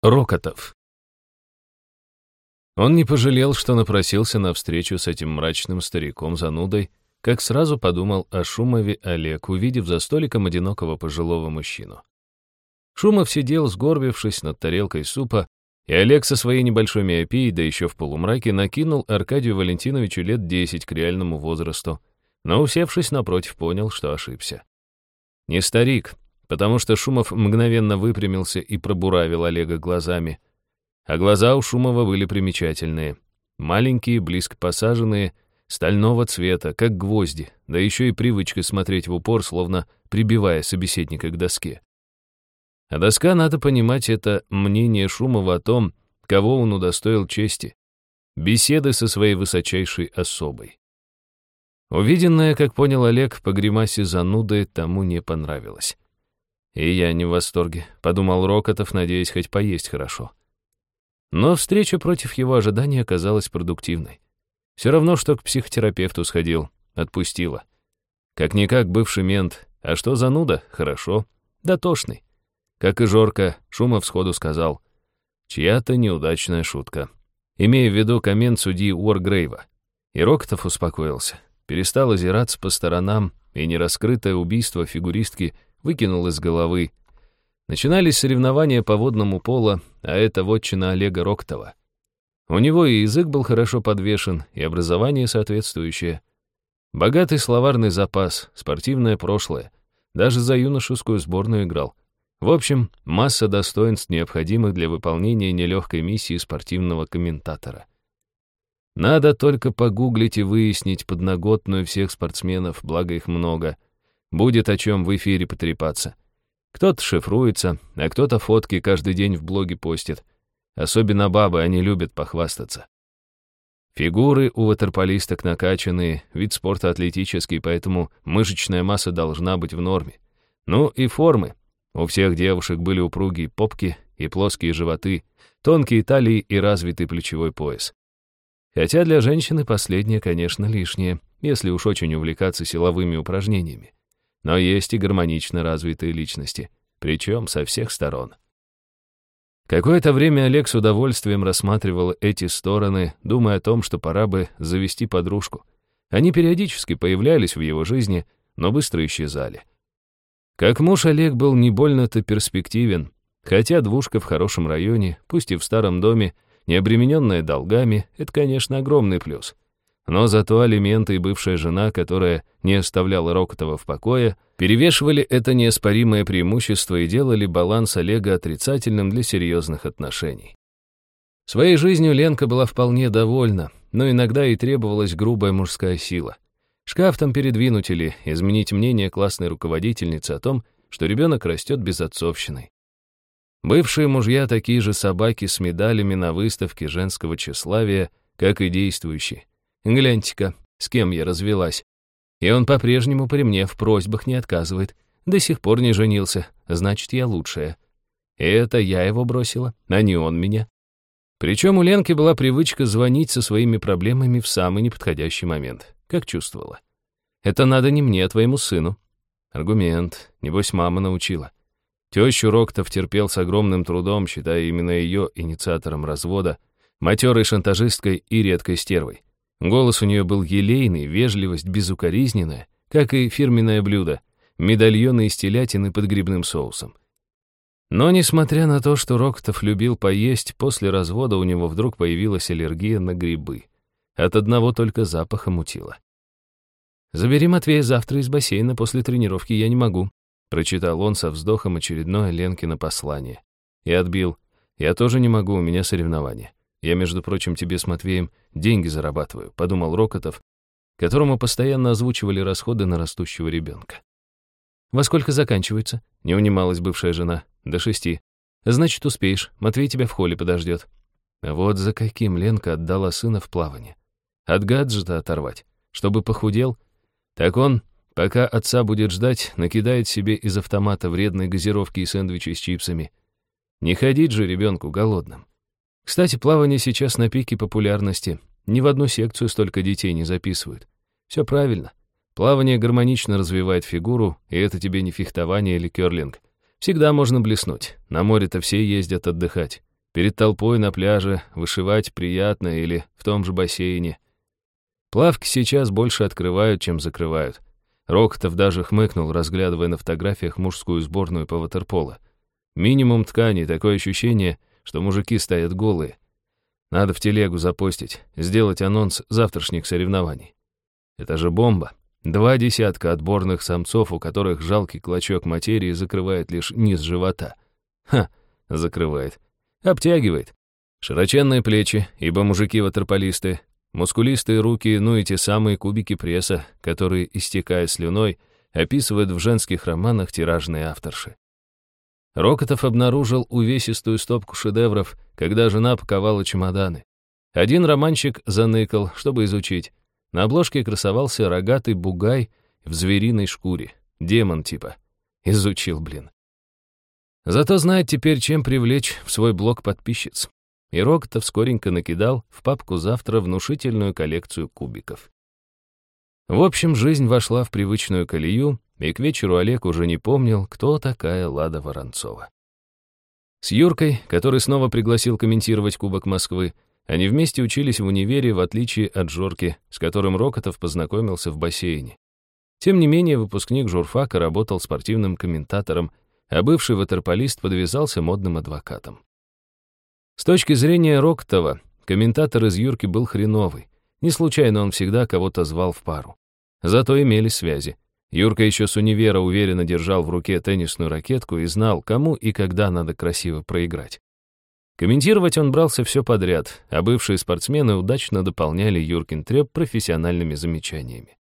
Рокотов. Он не пожалел, что напросился на встречу с этим мрачным стариком-занудой, как сразу подумал о Шумове Олег, увидев за столиком одинокого пожилого мужчину. Шумов сидел, сгорбившись над тарелкой супа, и Олег со своей небольшой миопией, да еще в полумраке, накинул Аркадию Валентиновичу лет десять к реальному возрасту, но, усевшись напротив, понял, что ошибся. Не старик, потому что Шумов мгновенно выпрямился и пробуравил Олега глазами. А глаза у Шумова были примечательные. Маленькие, близко посаженные, стального цвета, как гвозди, да еще и привычка смотреть в упор, словно прибивая собеседника к доске. А доска, надо понимать, это мнение Шумова о том, кого он удостоил чести. Беседы со своей высочайшей особой. Увиденное, как понял Олег, по гримасе зануды тому не понравилось. «И я не в восторге», — подумал Рокотов, надеясь хоть поесть хорошо. Но встреча против его ожиданий оказалась продуктивной. Все равно, что к психотерапевту сходил, отпустила. Как-никак бывший мент, а что зануда, хорошо, да тошный. Как и Жорка, Шумов сходу сказал, чья-то неудачная шутка. Имея в виду коммент судьи Уоргрейва. И Рокотов успокоился, перестал озираться по сторонам, и нераскрытое убийство фигуристки — выкинул из головы. Начинались соревнования по водному полу, а это вотчина Олега Роктова. У него и язык был хорошо подвешен, и образование соответствующее. Богатый словарный запас, спортивное прошлое. Даже за юношескую сборную играл. В общем, масса достоинств, необходимых для выполнения нелегкой миссии спортивного комментатора. Надо только погуглить и выяснить подноготную всех спортсменов, благо их много — Будет о чем в эфире потрепаться. Кто-то шифруется, а кто-то фотки каждый день в блоге постит. Особенно бабы, они любят похвастаться. Фигуры у ватерполисток накачанные, вид спорта атлетический, поэтому мышечная масса должна быть в норме. Ну и формы. У всех девушек были упругие попки и плоские животы, тонкие талии и развитый плечевой пояс. Хотя для женщины последнее, конечно, лишнее, если уж очень увлекаться силовыми упражнениями. Но есть и гармонично развитые личности, причем со всех сторон. Какое-то время Олег с удовольствием рассматривал эти стороны, думая о том, что пора бы завести подружку. Они периодически появлялись в его жизни, но быстро исчезали. Как муж Олег был не больно-то перспективен, хотя двушка в хорошем районе, пусть и в старом доме, не обремененная долгами, это, конечно, огромный плюс — но зато алименты и бывшая жена, которая не оставляла Рокотова в покое, перевешивали это неоспоримое преимущество и делали баланс Олега отрицательным для серьезных отношений. Своей жизнью Ленка была вполне довольна, но иногда и требовалась грубая мужская сила. Шкаф там передвинуть или изменить мнение классной руководительницы о том, что ребенок растет безотцовщиной. Бывшие мужья такие же собаки с медалями на выставке женского тщеславия, как и действующие. Гляньте-ка, с кем я развелась. И он по-прежнему при мне в просьбах не отказывает. До сих пор не женился, значит, я лучшая. Это я его бросила, а не он меня. Причем у Ленки была привычка звонить со своими проблемами в самый неподходящий момент, как чувствовала. Это надо не мне, а твоему сыну. Аргумент, небось, мама научила. Тещу Роктов терпел с огромным трудом, считая именно ее инициатором развода, матерой шантажисткой и редкой стервой. Голос у нее был елейный, вежливость безукоризненная, как и фирменное блюдо — медальоны из телятины под грибным соусом. Но, несмотря на то, что Рокотов любил поесть, после развода у него вдруг появилась аллергия на грибы. От одного только запаха мутило. «Забери Матвея завтра из бассейна после тренировки, я не могу», прочитал он со вздохом очередное Ленкино послание. И отбил. «Я тоже не могу, у меня соревнования». Я, между прочим, тебе с Матвеем деньги зарабатываю», — подумал Рокотов, которому постоянно озвучивали расходы на растущего ребенка. «Во сколько заканчивается?» — не унималась бывшая жена. «До шести. Значит, успеешь. Матвей тебя в холле подождет». Вот за каким Ленка отдала сына в плавание. От гаджета оторвать, чтобы похудел. Так он, пока отца будет ждать, накидает себе из автомата вредной газировки и сэндвичи с чипсами. Не ходить же ребенку голодным. Кстати, плавание сейчас на пике популярности. Ни в одну секцию столько детей не записывают. Все правильно. Плавание гармонично развивает фигуру, и это тебе не фехтование или керлинг. Всегда можно блеснуть. На море-то все ездят отдыхать. перед толпой на пляже, вышивать приятно или в том же бассейне. Плавки сейчас больше открывают, чем закрывают. Рокотов даже хмыкнул, разглядывая на фотографиях мужскую сборную по ватерполо. Минимум ткани, такое ощущение, что мужики стоят голые. Надо в телегу запостить, сделать анонс завтрашних соревнований. Это же бомба. Два десятка отборных самцов, у которых жалкий клочок материи закрывает лишь низ живота. Ха, закрывает. Обтягивает. Широченные плечи, ибо мужики ватерполисты, мускулистые руки, ну и те самые кубики пресса, которые, истекая слюной, описывают в женских романах тиражные авторши. Рокотов обнаружил увесистую стопку шедевров, когда жена паковала чемоданы. Один романчик заныкал, чтобы изучить. На обложке красовался рогатый бугай в звериной шкуре. Демон типа. Изучил, блин. Зато знает теперь, чем привлечь в свой блог подписчиц. И Рокотов скоренько накидал в папку завтра внушительную коллекцию кубиков. В общем, жизнь вошла в привычную колею, и к вечеру Олег уже не помнил, кто такая Лада Воронцова. С Юркой, который снова пригласил комментировать Кубок Москвы, они вместе учились в универе, в отличие от Жорки, с которым Рокотов познакомился в бассейне. Тем не менее, выпускник журфака работал спортивным комментатором, а бывший ватерполист подвязался модным адвокатом. С точки зрения Рокотова, комментатор из Юрки был хреновый. Не случайно он всегда кого-то звал в пару. Зато имели связи. Юрка еще с универа уверенно держал в руке теннисную ракетку и знал, кому и когда надо красиво проиграть. Комментировать он брался все подряд, а бывшие спортсмены удачно дополняли Юркин треп профессиональными замечаниями.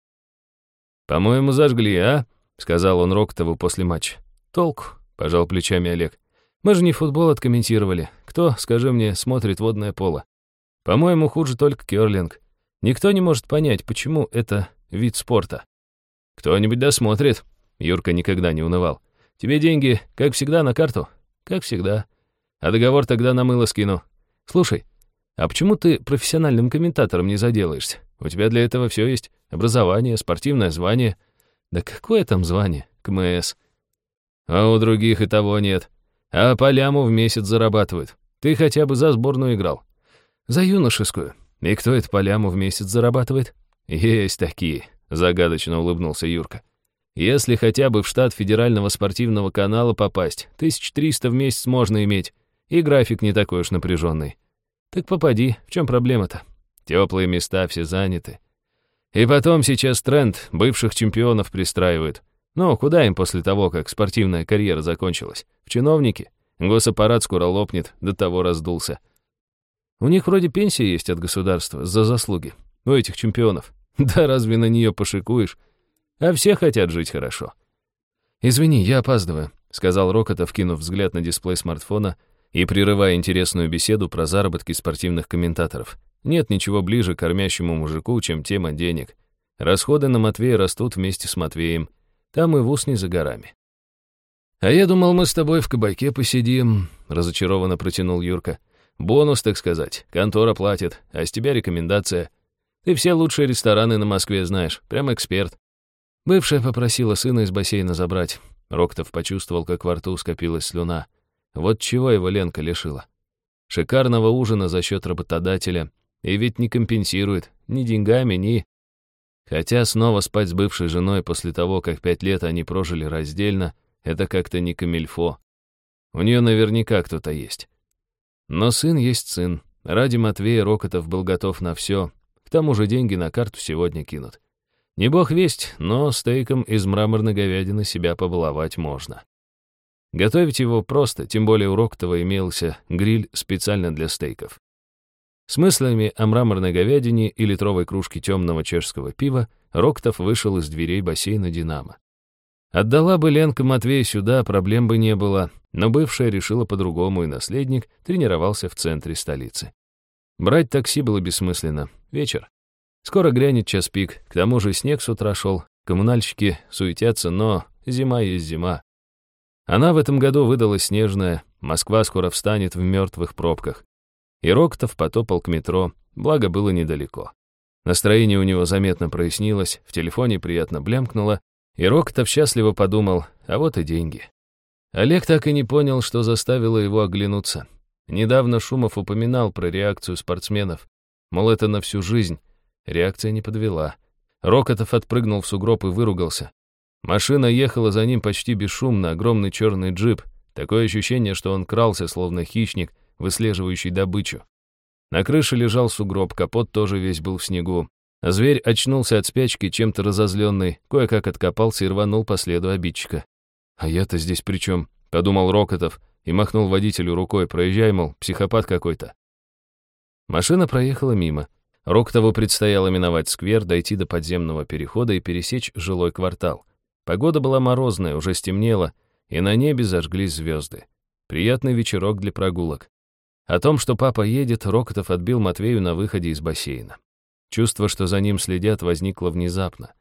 «По-моему, зажгли, а?» — сказал он Роктову после матча. «Толку», — пожал плечами Олег. «Мы же не футбол откомментировали. Кто, скажи мне, смотрит водное поло? По-моему, хуже только керлинг. Никто не может понять, почему это вид спорта». «Кто-нибудь досмотрит», — Юрка никогда не унывал. «Тебе деньги, как всегда, на карту?» «Как всегда», а договор тогда на мыло скину. Слушай, а почему ты профессиональным комментатором не заделаешься? У тебя для этого все есть. Образование, спортивное звание. Да какое там звание? КМС. А у других и того нет. А по ляму в месяц зарабатывают. Ты хотя бы за сборную играл. За юношескую. И кто это по ляму в месяц зарабатывает? Есть такие, загадочно улыбнулся Юрка. Если хотя бы в штат федерального спортивного канала попасть, 1300 в месяц можно иметь. И график не такой уж напряженный. Так попади, в чем проблема-то? Теплые места все заняты. И потом сейчас тренд бывших чемпионов пристраивают. Ну, куда им после того, как спортивная карьера закончилась? В чиновники? Госаппарат скоро лопнет, до того раздулся. У них вроде пенсия есть от государства за заслуги. У этих чемпионов. Да разве на нее пошикуешь? А все хотят жить хорошо. «Извини, я опаздываю», — сказал Рокотов, кинув взгляд на дисплей смартфона и прерывая интересную беседу про заработки спортивных комментаторов. Нет ничего ближе к кормящему мужику, чем тема денег. Расходы на Матвея растут вместе с Матвеем. Там и вуз не за горами. «А я думал, мы с тобой в кабаке посидим», — разочарованно протянул Юрка. «Бонус, так сказать. Контора платит, а с тебя рекомендация. Ты все лучшие рестораны на Москве знаешь, прям эксперт». Бывшая попросила сына из бассейна забрать. Роктов почувствовал, как во рту скопилась слюна. Вот чего его Ленка лишила. Шикарного ужина за счет работодателя. И ведь не компенсирует ни деньгами, ни... Хотя снова спать с бывшей женой после того, как пять лет они прожили раздельно, это как-то не камильфо. У нее наверняка кто-то есть. Но сын есть сын. Ради Матвея Рокотов был готов на все. К тому же деньги на карту сегодня кинут. Не бог весть, но стейком из мраморной говядины себя побаловать можно. Готовить его просто, тем более у Роктова имелся гриль специально для стейков. С мыслями о мраморной говядине и литровой кружке темного чешского пива Роктов вышел из дверей бассейна «Динамо». Отдала бы Ленка Матвея сюда, проблем бы не было, но бывшая решила по-другому, и наследник тренировался в центре столицы. Брать такси было бессмысленно. Вечер. Скоро грянет час пик, к тому же снег с утра шел, коммунальщики суетятся, но зима есть зима. Она в этом году выдалась снежная, Москва скоро встанет в мертвых пробках. И Роктов потопал к метро, благо было недалеко. Настроение у него заметно прояснилось, в телефоне приятно блямкнуло, и Роктов счастливо подумал, а вот и деньги. Олег так и не понял, что заставило его оглянуться. Недавно Шумов упоминал про реакцию спортсменов. Мол, это на всю жизнь. Реакция не подвела. Рокотов отпрыгнул в сугроб и выругался. Машина ехала за ним почти бесшумно, огромный черный джип. Такое ощущение, что он крался, словно хищник, выслеживающий добычу. На крыше лежал сугроб, капот тоже весь был в снегу. Зверь очнулся от спячки, чем-то разозленный, кое-как откопался и рванул по следу обидчика. «А я-то здесь при чем?» — подумал Рокотов и махнул водителю рукой. «Проезжай, мол, психопат какой-то». Машина проехала мимо. Рокотову предстояло миновать сквер, дойти до подземного перехода и пересечь жилой квартал. Погода была морозная, уже стемнело, и на небе зажглись звезды. Приятный вечерок для прогулок. О том, что папа едет, Рокотов отбил Матвею на выходе из бассейна. Чувство, что за ним следят, возникло внезапно.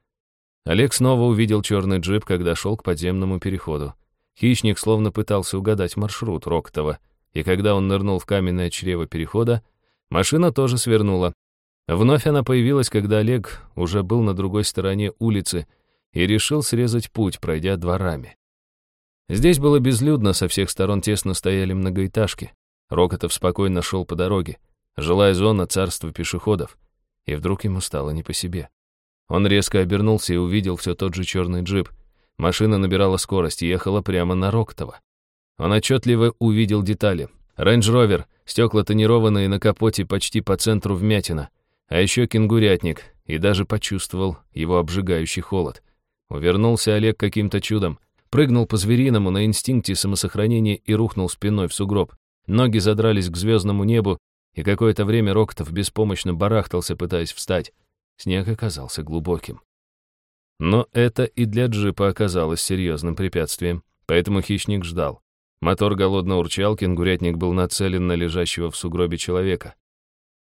Олег снова увидел черный джип, когда шел к подземному переходу. Хищник словно пытался угадать маршрут Рокотова, и когда он нырнул в каменное чрево перехода, машина тоже свернула. Вновь она появилась, когда Олег уже был на другой стороне улицы и решил срезать путь, пройдя дворами. Здесь было безлюдно, со всех сторон тесно стояли многоэтажки. Рокотов спокойно шел по дороге. Жилая зона царства пешеходов и вдруг ему стало не по себе. Он резко обернулся и увидел все тот же черный джип. Машина набирала скорость и ехала прямо на Роктова. Он отчетливо увидел детали. Рейндж-ровер, стекла тонированные на капоте почти по центру вмятина, а еще кенгурятник, и даже почувствовал его обжигающий холод. Увернулся Олег каким-то чудом, прыгнул по-звериному на инстинкте самосохранения и рухнул спиной в сугроб. Ноги задрались к звездному небу, и какое-то время Роктов беспомощно барахтался, пытаясь встать. Снег оказался глубоким. Но это и для джипа оказалось серьезным препятствием, поэтому хищник ждал. Мотор голодно урчал, кенгурятник был нацелен на лежащего в сугробе человека.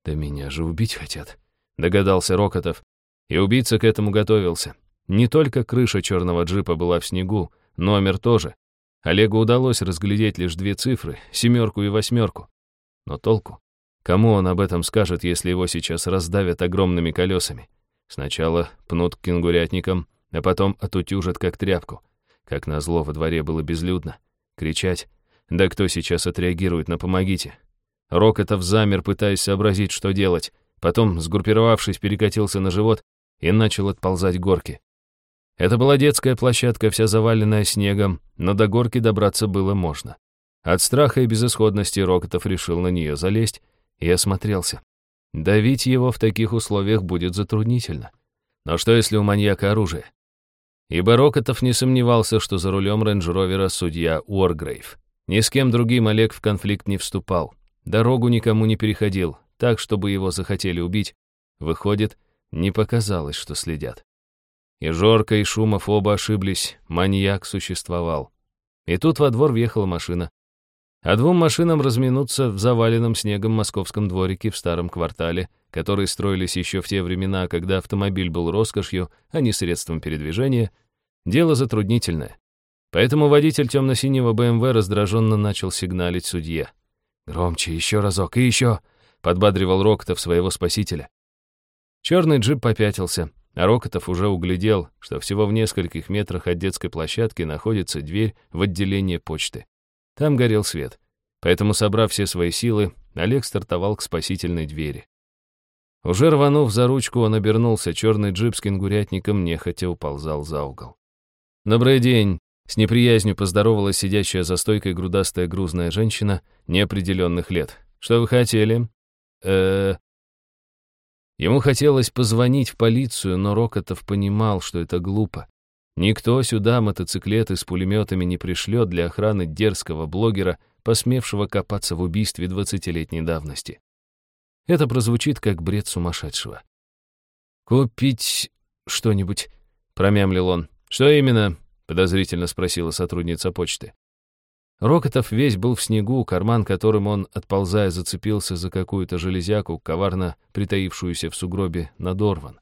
«Да меня же убить хотят», — догадался Рокотов. И убийца к этому готовился. Не только крыша черного джипа была в снегу, номер тоже. Олегу удалось разглядеть лишь две цифры, семерку и восьмерку. Но толку? Кому он об этом скажет, если его сейчас раздавят огромными колесами? Сначала пнут к кенгурятникам, а потом отутюжат как тряпку. Как назло, во дворе было безлюдно. Кричать. Да кто сейчас отреагирует на «помогите»? Рокотов замер, пытаясь сообразить, что делать. Потом, сгруппировавшись, перекатился на живот и начал отползать горки. Это была детская площадка, вся заваленная снегом, но до горки добраться было можно. От страха и безысходности Рокотов решил на нее залезть и осмотрелся. Давить его в таких условиях будет затруднительно. Но что, если у маньяка оружие? Ибо Рокотов не сомневался, что за рулем рейндж-ровера судья Уоргрейв. Ни с кем другим Олег в конфликт не вступал. Дорогу никому не переходил, так, чтобы его захотели убить. Выходит, не показалось, что следят. И Жорка, и Шумов оба ошиблись, маньяк существовал. И тут во двор въехала машина а двум машинам разминуться в заваленном снегом московском дворике в старом квартале, которые строились еще в те времена, когда автомобиль был роскошью, а не средством передвижения, дело затруднительное. Поэтому водитель темно-синего БМВ раздраженно начал сигналить судье. «Громче, еще разок и еще!» — подбадривал Рокотов своего спасителя. Черный джип попятился, а Рокотов уже углядел, что всего в нескольких метрах от детской площадки находится дверь в отделение почты. Там горел свет. Поэтому, собрав все свои силы, Олег стартовал к спасительной двери. Уже рванув за ручку, он обернулся, черный джип с кенгурятником нехотя уползал за угол. «Добрый день!» — с неприязнью поздоровалась сидящая за стойкой грудастая грузная женщина неопределенных лет. «Что вы хотели?» э Ему хотелось позвонить в полицию, но Рокотов понимал, что это глупо. Никто сюда мотоциклеты с пулеметами не пришлет для охраны дерзкого блогера, посмевшего копаться в убийстве двадцатилетней давности. Это прозвучит как бред сумасшедшего. «Купить что-нибудь?» — промямлил он. «Что именно?» — подозрительно спросила сотрудница почты. Рокотов весь был в снегу, карман которым он, отползая, зацепился за какую-то железяку, коварно притаившуюся в сугробе, надорван.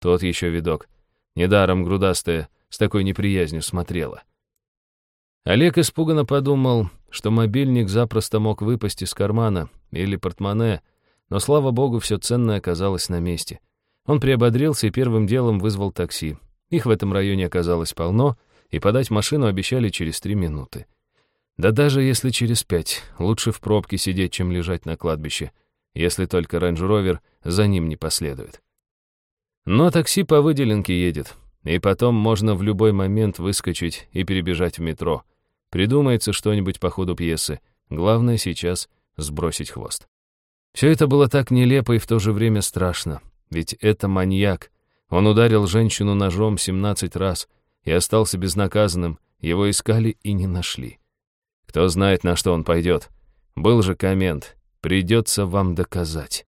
Тот еще видок. Недаром грудастая с такой неприязнью смотрела. Олег испуганно подумал, что мобильник запросто мог выпасть из кармана или портмоне, но, слава богу, все ценное оказалось на месте. Он приободрился и первым делом вызвал такси. Их в этом районе оказалось полно, и подать машину обещали через три минуты. Да даже если через пять, лучше в пробке сидеть, чем лежать на кладбище, если только рейндж-ровер за ним не последует. Но такси по выделенке едет, и потом можно в любой момент выскочить и перебежать в метро. Придумается что-нибудь по ходу пьесы. Главное сейчас сбросить хвост. Все это было так нелепо и в то же время страшно. Ведь это маньяк. Он ударил женщину ножом 17 раз и остался безнаказанным. Его искали и не нашли. Кто знает, на что он пойдет. Был же коммент. Придется вам доказать.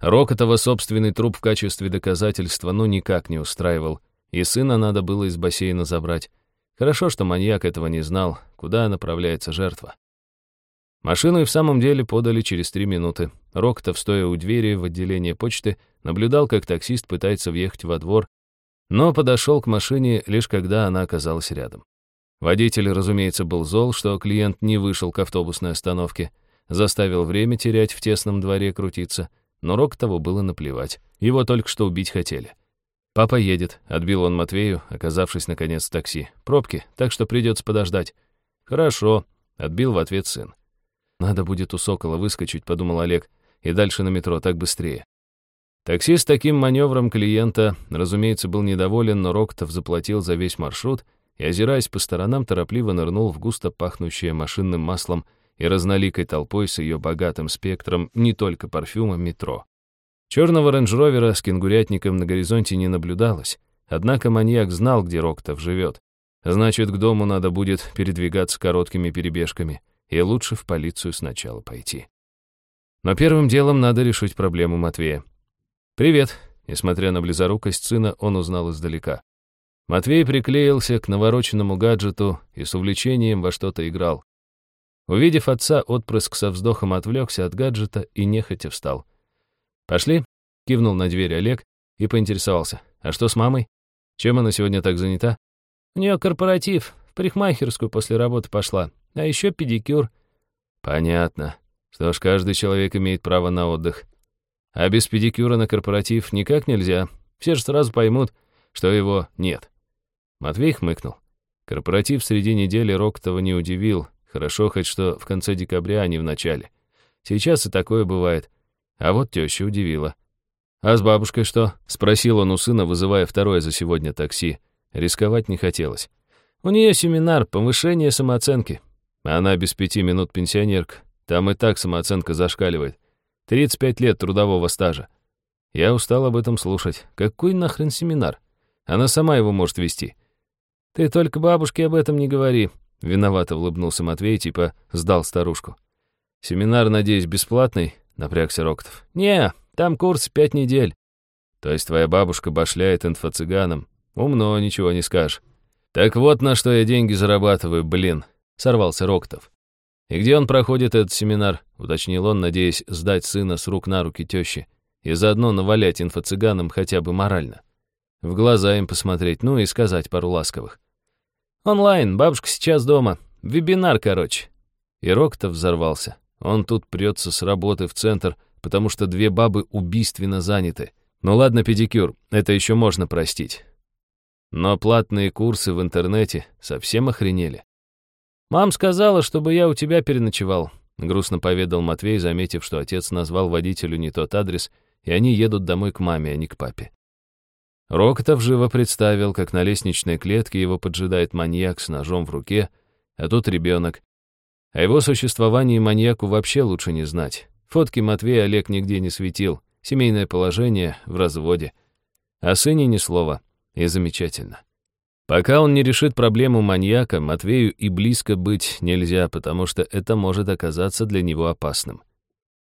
Рокотова собственный труп в качестве доказательства ну никак не устраивал, и сына надо было из бассейна забрать. Хорошо, что маньяк этого не знал, куда направляется жертва. Машину и в самом деле подали через три минуты. Рокотов, стоя у двери в отделение почты, наблюдал, как таксист пытается въехать во двор, но подошел к машине лишь когда она оказалась рядом. Водитель, разумеется, был зол, что клиент не вышел к автобусной остановке, заставил время терять в тесном дворе крутиться — но Рокотову было наплевать. Его только что убить хотели. «Папа едет», — отбил он Матвею, оказавшись наконец в такси. «Пробки, так что придется подождать». «Хорошо», — отбил в ответ сын. «Надо будет у Сокола выскочить», — подумал Олег, «и дальше на метро, так быстрее». Таксист таким маневром клиента, разумеется, был недоволен, но Рокотов заплатил за весь маршрут и, озираясь по сторонам, торопливо нырнул в густо пахнущее машинным маслом и разноликой толпой с ее богатым спектром не только парфюма метро. Черного рейндж-ровера с кенгурятником на горизонте не наблюдалось, однако маньяк знал, где Роктов живет. Значит, к дому надо будет передвигаться короткими перебежками, и лучше в полицию сначала пойти. Но первым делом надо решить проблему Матвея. «Привет», — несмотря на близорукость сына, он узнал издалека. Матвей приклеился к навороченному гаджету и с увлечением во что-то играл. Увидев отца, отпрыск со вздохом отвлекся от гаджета и нехотя встал. «Пошли?» — кивнул на дверь Олег и поинтересовался. «А что с мамой? Чем она сегодня так занята?» «У нее корпоратив, в парикмахерскую после работы пошла, а еще педикюр». «Понятно. Что ж, каждый человек имеет право на отдых. А без педикюра на корпоратив никак нельзя. Все же сразу поймут, что его нет». Матвей хмыкнул. Корпоратив среди недели Роктова не удивил, Хорошо хоть что в конце декабря, а не в начале. Сейчас и такое бывает. А вот теща удивила. «А с бабушкой что?» — спросил он у сына, вызывая второе за сегодня такси. Рисковать не хотелось. «У нее семинар повышение самооценки. Она без пяти минут пенсионерка. Там и так самооценка зашкаливает. 35 лет трудового стажа. Я устал об этом слушать. Какой нахрен семинар? Она сама его может вести. Ты только бабушке об этом не говори. Виновато улыбнулся Матвей, типа сдал старушку. «Семинар, надеюсь, бесплатный?» — напрягся Роктов. «Не, там курс пять недель». «То есть твоя бабушка башляет инфо-цыганом? Умно, ничего не скажешь». «Так вот на что я деньги зарабатываю, блин», — сорвался Роктов. «И где он проходит этот семинар?» — уточнил он, надеясь сдать сына с рук на руки тещи и заодно навалять инфо-цыганам хотя бы морально. В глаза им посмотреть, ну и сказать пару ласковых. «Онлайн, бабушка сейчас дома. Вебинар, короче». И Рок-то взорвался. Он тут прется с работы в центр, потому что две бабы убийственно заняты. Ну ладно, педикюр, это еще можно простить. Но платные курсы в интернете совсем охренели. «Мам сказала, чтобы я у тебя переночевал», — грустно поведал Матвей, заметив, что отец назвал водителю не тот адрес, и они едут домой к маме, а не к папе. Рокотов живо представил, как на лестничной клетке его поджидает маньяк с ножом в руке, а тут ребенок. О его существовании маньяку вообще лучше не знать. Фотки Матвея Олег нигде не светил, семейное положение в разводе. О сыне ни слова, и замечательно. Пока он не решит проблему маньяка, Матвею и близко быть нельзя, потому что это может оказаться для него опасным.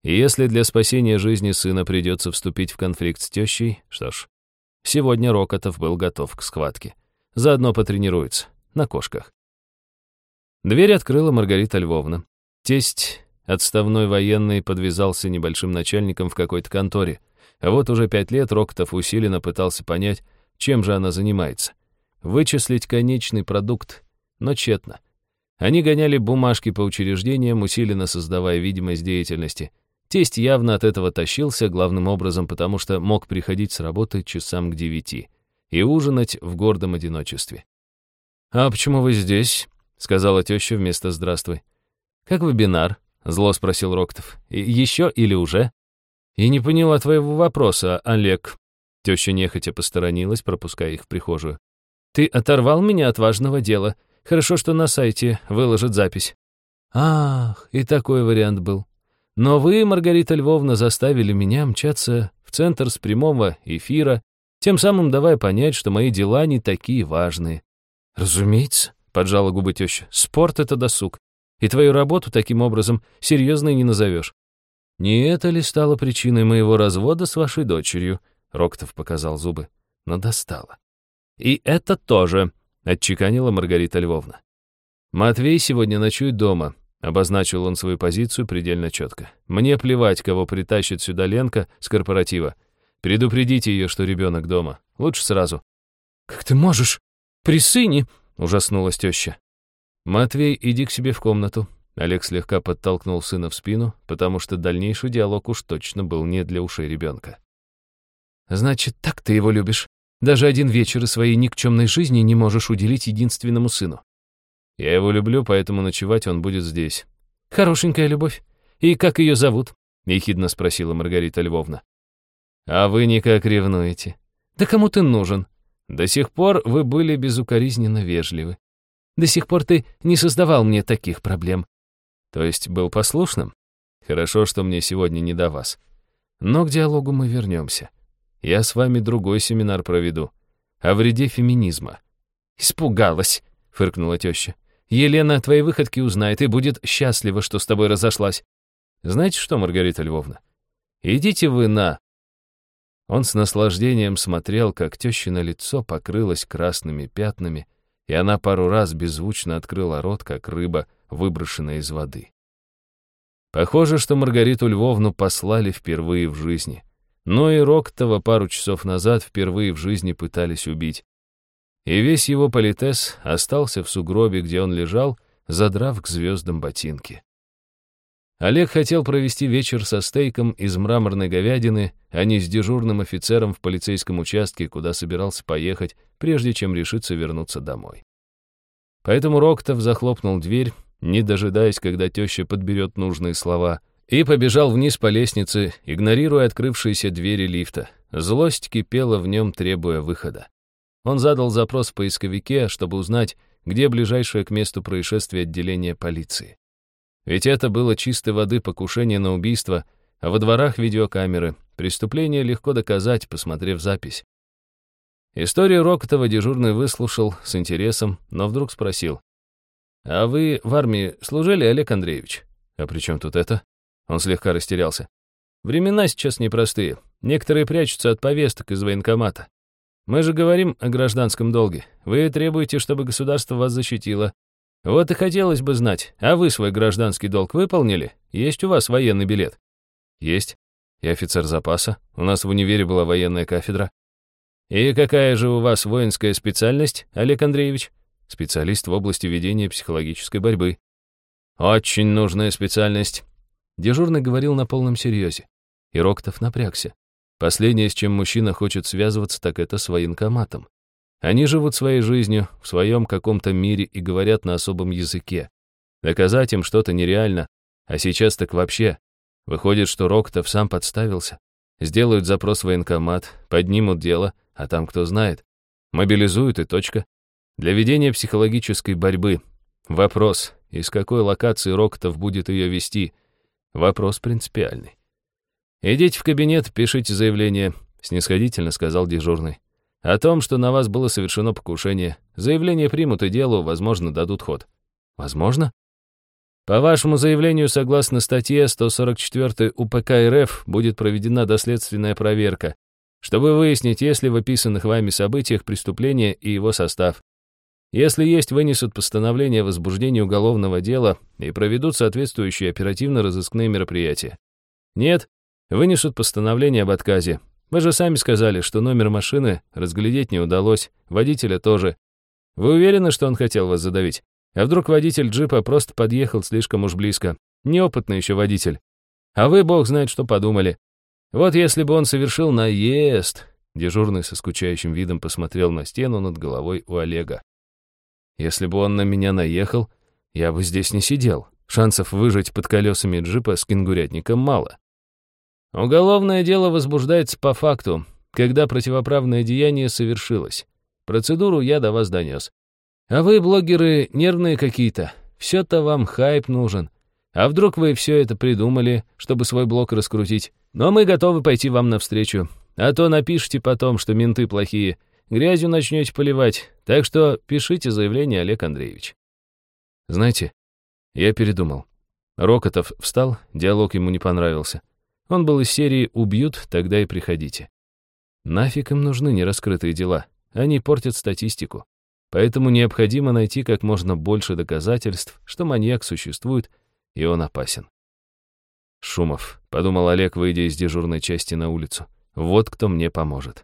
И если для спасения жизни сына придется вступить в конфликт с тещей, что ж, Сегодня Рокотов был готов к схватке. Заодно потренируется. На кошках. Дверь открыла Маргарита Львовна. Тесть, отставной военный, подвязался небольшим начальником в какой-то конторе. А вот уже пять лет Рокотов усиленно пытался понять, чем же она занимается. Вычислить конечный продукт, но тщетно. Они гоняли бумажки по учреждениям, усиленно создавая видимость деятельности — Тесть явно от этого тащился, главным образом потому, что мог приходить с работы часам к девяти и ужинать в гордом одиночестве. «А почему вы здесь?» — сказала теща вместо «здравствуй». «Как вебинар?» — зло спросил Роктов. «Еще или уже?» «И не поняла твоего вопроса, Олег». Теща нехотя посторонилась, пропуская их в прихожую. «Ты оторвал меня от важного дела. Хорошо, что на сайте выложат запись». «Ах, и такой вариант был. Но вы, Маргарита Львовна, заставили меня мчаться в центр с прямого эфира, тем самым давая понять, что мои дела не такие важные». «Разумеется», — поджала губы теща, — «спорт — это досуг, и твою работу таким образом серьезной не назовешь». «Не это ли стало причиной моего развода с вашей дочерью?» Роктов показал зубы, но достало. «И это тоже», — отчеканила Маргарита Львовна. «Матвей сегодня ночует дома», — обозначил он свою позицию предельно четко. «Мне плевать, кого притащит сюда Ленка с корпоратива. Предупредите ее, что ребенок дома. Лучше сразу». «Как ты можешь? При сыне?» — ужаснулась теща. «Матвей, иди к себе в комнату». Олег слегка подтолкнул сына в спину, потому что дальнейший диалог уж точно был не для ушей ребенка. «Значит, так ты его любишь? Даже один вечер из своей никчемной жизни не можешь уделить единственному сыну?» «Я его люблю, поэтому ночевать он будет здесь». «Хорошенькая любовь. И как ее зовут?» — ехидно спросила Маргарита Львовна. «А вы никак ревнуете. Да кому ты нужен? До сих пор вы были безукоризненно вежливы. До сих пор ты не создавал мне таких проблем. То есть был послушным? Хорошо, что мне сегодня не до вас. Но к диалогу мы вернемся. Я с вами другой семинар проведу. О вреде феминизма. Испугалась, фыркнула теща. Елена твои выходки узнает и будет счастлива, что с тобой разошлась. Знаете что, Маргарита Львовна? Идите вы на... Он с наслаждением смотрел, как тещино лицо покрылось красными пятнами, и она пару раз беззвучно открыла рот, как рыба, выброшенная из воды. Похоже, что Маргариту Львовну послали впервые в жизни. Но и Роктова пару часов назад впервые в жизни пытались убить. И весь его политес остался в сугробе, где он лежал, задрав к звездам ботинки. Олег хотел провести вечер со стейком из мраморной говядины, а не с дежурным офицером в полицейском участке, куда собирался поехать, прежде чем решиться вернуться домой. Поэтому Роктов захлопнул дверь, не дожидаясь, когда теща подберет нужные слова, и побежал вниз по лестнице, игнорируя открывшиеся двери лифта. Злость кипела в нем, требуя выхода. Он задал запрос в поисковике, чтобы узнать, где ближайшее к месту происшествия отделение полиции. Ведь это было чистой воды покушение на убийство, а во дворах видеокамеры. Преступление легко доказать, посмотрев запись. Историю Рокотова дежурный выслушал с интересом, но вдруг спросил. «А вы в армии служили, Олег Андреевич?» «А при чем тут это?» Он слегка растерялся. «Времена сейчас непростые. Некоторые прячутся от повесток из военкомата. Мы же говорим о гражданском долге. Вы требуете, чтобы государство вас защитило. Вот и хотелось бы знать, а вы свой гражданский долг выполнили? Есть у вас военный билет? Есть. Я офицер запаса. У нас в универе была военная кафедра. И какая же у вас воинская специальность, Олег Андреевич? Специалист в области ведения психологической борьбы. Очень нужная специальность. Дежурный говорил на полном серьезе. И Роктов напрягся. Последнее, с чем мужчина хочет связываться, так это с военкоматом. Они живут своей жизнью, в своем каком-то мире и говорят на особом языке. Доказать им что-то нереально, а сейчас так вообще. Выходит, что Роктов сам подставился. Сделают запрос в военкомат, поднимут дело, а там кто знает. Мобилизуют и точка. Для ведения психологической борьбы. Вопрос, из какой локации Роктов будет ее вести. Вопрос принципиальный. «Идите в кабинет, пишите заявление», — снисходительно сказал дежурный. О том, что на вас было совершено покушение. Заявление примут и делу, возможно, дадут ход. Возможно? По вашему заявлению, согласно статье 144 УПК РФ, будет проведена доследственная проверка, чтобы выяснить, есть ли в описанных вами событиях преступление и его состав. Если есть, вынесут постановление о возбуждении уголовного дела и проведут соответствующие оперативно-розыскные мероприятия. Нет, вынесут постановление об отказе, вы же сами сказали, что номер машины разглядеть не удалось, водителя тоже. Вы уверены, что он хотел вас задавить? А вдруг водитель джипа просто подъехал слишком уж близко? Неопытный еще водитель. А вы, бог знает, что подумали. Вот если бы он совершил наезд... Дежурный со скучающим видом посмотрел на стену над головой у Олега. Если бы он на меня наехал, я бы здесь не сидел. Шансов выжить под колесами джипа с кенгурятником мало. Уголовное дело возбуждается по факту, когда противоправное деяние совершилось. Процедуру я до вас донес. А вы, блогеры, нервные какие-то. Все-то вам хайп нужен. А вдруг вы все это придумали, чтобы свой блог раскрутить? Но мы готовы пойти вам навстречу. А то напишите потом, что менты плохие. Грязью начнете поливать. Так что пишите заявление, Олег Андреевич. Знаете, я передумал. Рокотов встал, диалог ему не понравился. Он был из серии «Убьют, тогда и приходите». Нафиг им нужны нераскрытые дела. Они портят статистику. Поэтому необходимо найти как можно больше доказательств, что маньяк существует, и он опасен. «Шумов», — подумал Олег, выйдя из дежурной части на улицу. «Вот кто мне поможет».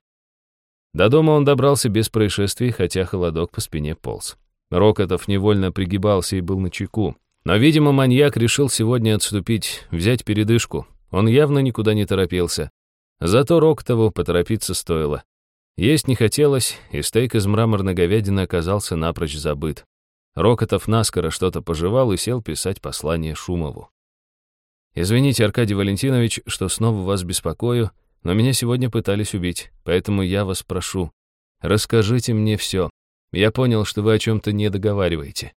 До дома он добрался без происшествий, хотя холодок по спине полз. Рокотов невольно пригибался и был на чеку. Но, видимо, маньяк решил сегодня отступить, взять передышку. Он явно никуда не торопился. Зато Рокотову поторопиться стоило. Есть не хотелось, и стейк из мраморной говядины оказался напрочь забыт. Рокотов наскоро что-то пожевал и сел писать послание Шумову. «Извините, Аркадий Валентинович, что снова вас беспокою, но меня сегодня пытались убить, поэтому я вас прошу, расскажите мне все. Я понял, что вы о чем-то не договариваете.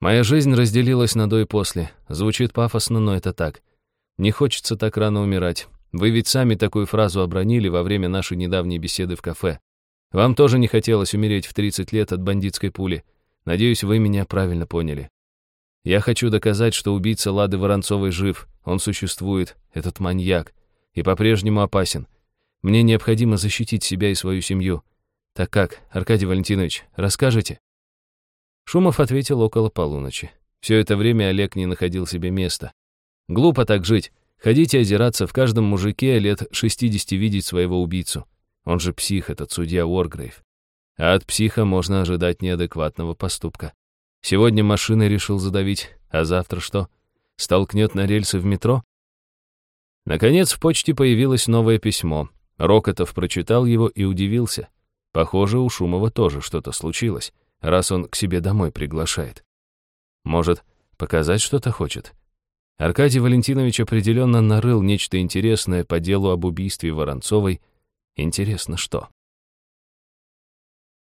Моя жизнь разделилась на до и после. Звучит пафосно, но это так. Не хочется так рано умирать. Вы ведь сами такую фразу обронили во время нашей недавней беседы в кафе. Вам тоже не хотелось умереть в 30 лет от бандитской пули. Надеюсь, вы меня правильно поняли. Я хочу доказать, что убийца Лады Воронцовой жив. Он существует, этот маньяк, и по-прежнему опасен. Мне необходимо защитить себя и свою семью. Так как, Аркадий Валентинович, расскажете?» Шумов ответил около полуночи. Все это время Олег не находил себе места. Глупо так жить. Ходить и озираться в каждом мужике лет 60 видеть своего убийцу. Он же псих, этот судья Уоргрейв. А от психа можно ожидать неадекватного поступка. Сегодня машиной решил задавить, а завтра что? Столкнет на рельсы в метро? Наконец в почте появилось новое письмо. Рокотов прочитал его и удивился. Похоже, у Шумова тоже что-то случилось, раз он к себе домой приглашает. Может, показать что-то хочет? Аркадий Валентинович определенно нарыл нечто интересное по делу об убийстве Воронцовой. Интересно, что?